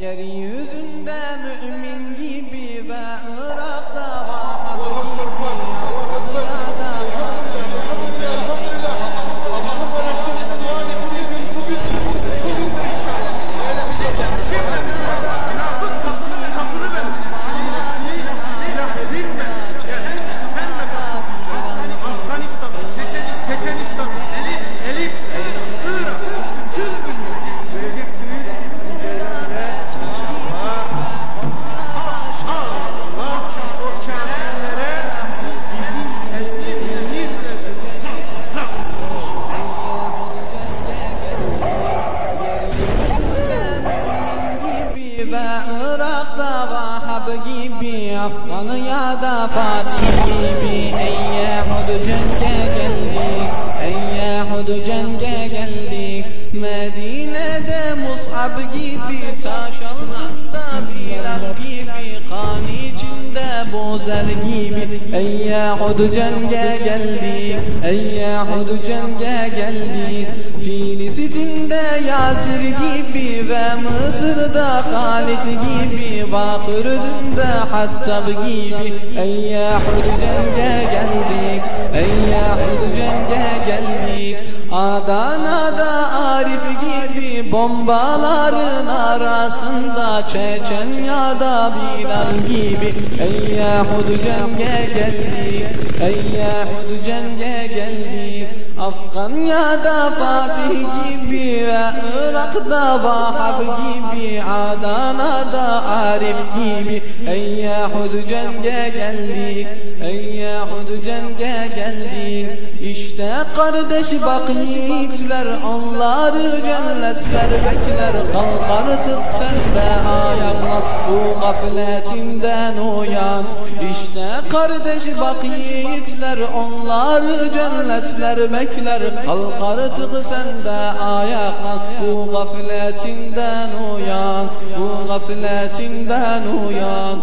Yeryüzünde mümin gibi ve Irak'ta Irak'ta Vahab gibi Afganiya'da Fatih gibi Ey Yahud cenge geldik Ey Yahud cenge geldik Medine'de Mus'ab gibi Taş altında Bilal gibi Kan içinde Bozer gibi Ey Yahud cenge geldik Ey Yahud cenge geldik Filistin'de Yasir gibi ve Mısır'da Halit gibi Bakır'da Hattab gibi. Ey Yahud cenge geldik Ey Yahud cenge geldik. Adana'da Arif gibi bombaların arasında Çeçenya'da Bilal gibi. Ey Yahud cenge geldik Ey Yahud cenge geldik Afganya'da Fatih gibi ve Irak'ta Vahab gibi Adana'da Arif gibi. Ey Yahud cenge geldik Ey Yahud cenge geldik. İşte kardeş bak yiğitler Onları cennetler bekler. Kalk artık sen de ayaklan Bu gafletinden uyan. İşte kardeş bak yiğitler Onları cennetler bekler Kalk artık sen de ayaklan Bu gafletinden uyan Bu gafletinden uyan